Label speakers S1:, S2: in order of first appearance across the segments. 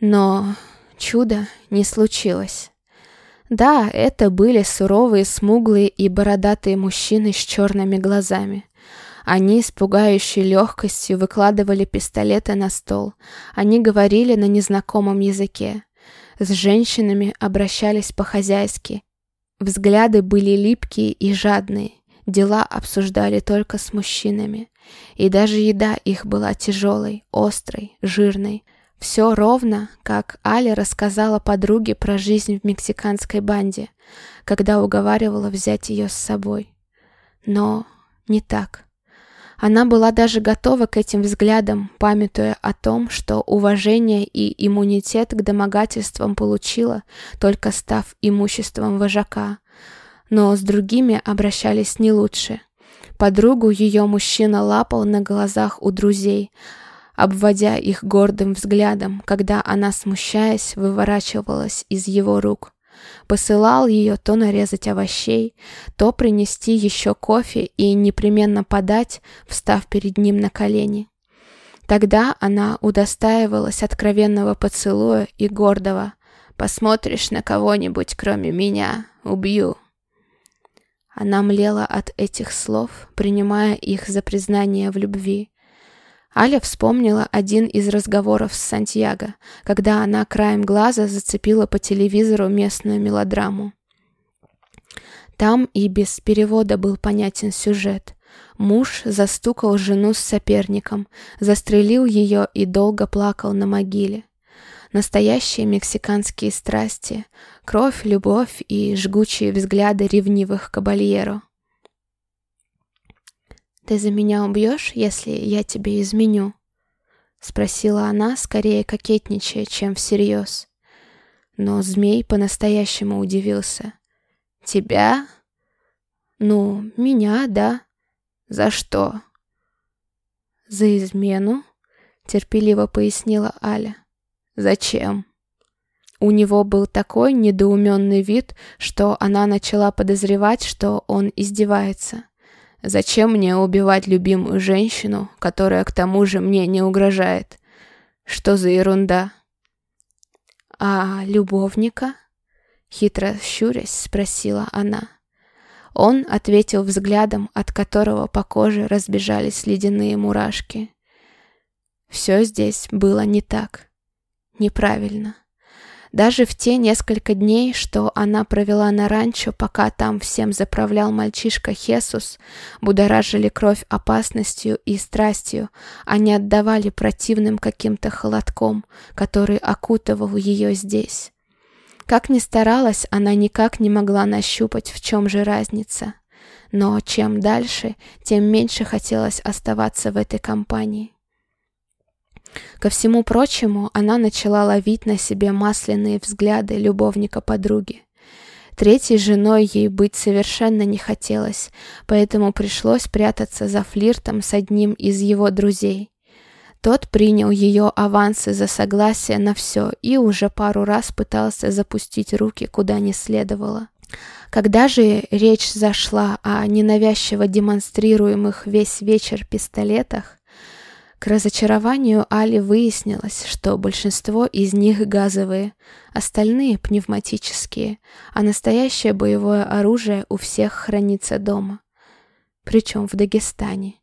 S1: Но чудо не случилось. Да, это были суровые, смуглые и бородатые мужчины с черными глазами. Они с пугающей легкостью выкладывали пистолеты на стол. Они говорили на незнакомом языке. С женщинами обращались по-хозяйски. Взгляды были липкие и жадные. Дела обсуждали только с мужчинами. И даже еда их была тяжелой, острой, жирной. Все ровно, как Аля рассказала подруге про жизнь в мексиканской банде, когда уговаривала взять ее с собой. Но не так. Она была даже готова к этим взглядам, памятуя о том, что уважение и иммунитет к домогательствам получила, только став имуществом вожака. Но с другими обращались не лучше. Подругу ее мужчина лапал на глазах у друзей, обводя их гордым взглядом, когда она, смущаясь, выворачивалась из его рук. Посылал ее то нарезать овощей, то принести еще кофе и непременно подать, встав перед ним на колени. Тогда она удостаивалась откровенного поцелуя и гордого «Посмотришь на кого-нибудь, кроме меня, убью». Она млела от этих слов, принимая их за признание в любви. Аля вспомнила один из разговоров с Сантьяго, когда она краем глаза зацепила по телевизору местную мелодраму. Там и без перевода был понятен сюжет. Муж застукал жену с соперником, застрелил ее и долго плакал на могиле. Настоящие мексиканские страсти, кровь, любовь и жгучие взгляды ревнивых кабальеро. «Ты за меня убьешь, если я тебе изменю?» Спросила она, скорее кокетничая, чем всерьез. Но змей по-настоящему удивился. «Тебя?» «Ну, меня, да. За что?» «За измену», — терпеливо пояснила Аля. «Зачем?» У него был такой недоуменный вид, что она начала подозревать, что он издевается. Зачем мне убивать любимую женщину, которая к тому же мне не угрожает? Что за ерунда? А любовника? Хитро щурясь, спросила она. Он ответил взглядом, от которого по коже разбежались ледяные мурашки. Все здесь было не так. Неправильно. Даже в те несколько дней, что она провела на ранчо, пока там всем заправлял мальчишка Хесус, будоражили кровь опасностью и страстью, они отдавали противным каким-то холодком, который окутывал ее здесь. Как ни старалась, она никак не могла нащупать, в чем же разница. Но чем дальше, тем меньше хотелось оставаться в этой компании. Ко всему прочему, она начала ловить на себе масляные взгляды любовника подруги. Третьей женой ей быть совершенно не хотелось, поэтому пришлось прятаться за флиртом с одним из его друзей. Тот принял ее авансы за согласие на все и уже пару раз пытался запустить руки куда не следовало. Когда же речь зашла о ненавязчиво демонстрируемых весь вечер пистолетах, к разочарованию Али выяснилось, что большинство из них газовые, остальные пневматические, а настоящее боевое оружие у всех хранится дома. Причем в Дагестане.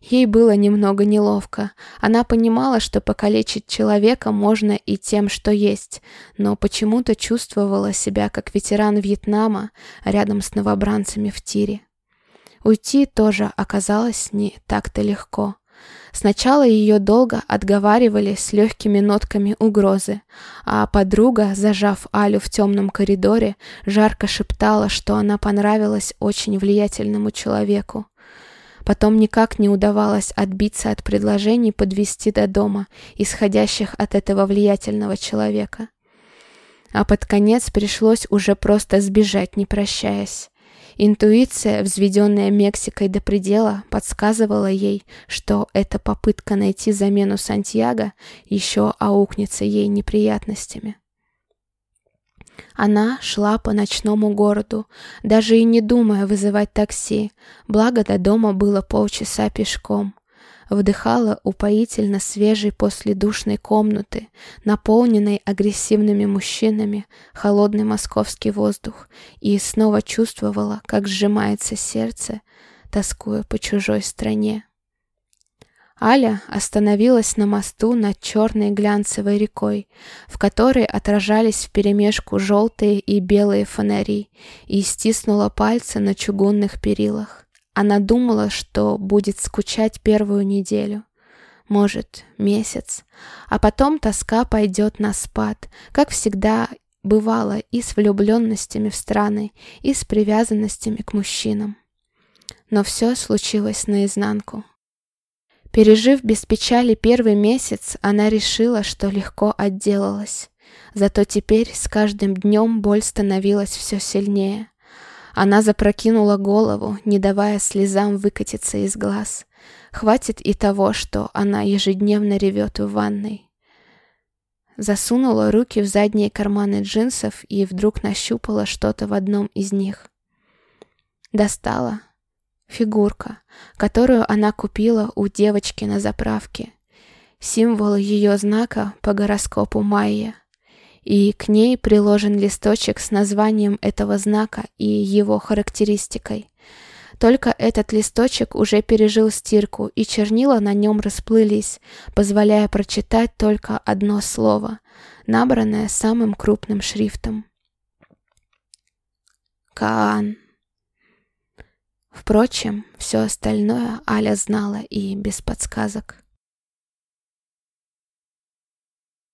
S1: Ей было немного неловко. Она понимала, что покалечить человека можно и тем, что есть, но почему-то чувствовала себя как ветеран Вьетнама рядом с новобранцами в тире. Уйти тоже оказалось не так-то легко. Сначала ее долго отговаривали с легкими нотками угрозы, а подруга, зажав Алю в темном коридоре, жарко шептала, что она понравилась очень влиятельному человеку. Потом никак не удавалось отбиться от предложений подвести до дома, исходящих от этого влиятельного человека. А под конец пришлось уже просто сбежать, не прощаясь. Интуиция, взведенная Мексикой до предела, подсказывала ей, что эта попытка найти замену Сантьяго еще аукнется ей неприятностями. Она шла по ночному городу, даже и не думая вызывать такси, благо до дома было полчаса пешком. Вдыхала упоительно свежий после душной комнаты, наполненной агрессивными мужчинами, холодный московский воздух, и снова чувствовала, как сжимается сердце, тоскуя по чужой стране. Аля остановилась на мосту над черной глянцевой рекой, в которой отражались вперемешку желтые и белые фонари, и стиснула пальцы на чугунных перилах. Она думала, что будет скучать первую неделю, может, месяц, а потом тоска пойдет на спад, как всегда бывало и с влюбленностями в страны, и с привязанностями к мужчинам. Но все случилось наизнанку. Пережив без печали первый месяц, она решила, что легко отделалась. Зато теперь с каждым днем боль становилась все сильнее. Она запрокинула голову, не давая слезам выкатиться из глаз. Хватит и того, что она ежедневно ревет в ванной. Засунула руки в задние карманы джинсов и вдруг нащупала что-то в одном из них. Достала, фигурка, которую она купила у девочки на заправке. Символ ее знака по гороскопу Майя. И к ней приложен листочек с названием этого знака и его характеристикой. Только этот листочек уже пережил стирку, и чернила на нем расплылись, позволяя прочитать только одно слово, набранное самым крупным шрифтом. Каан. Впрочем, все остальное Аля знала и без подсказок.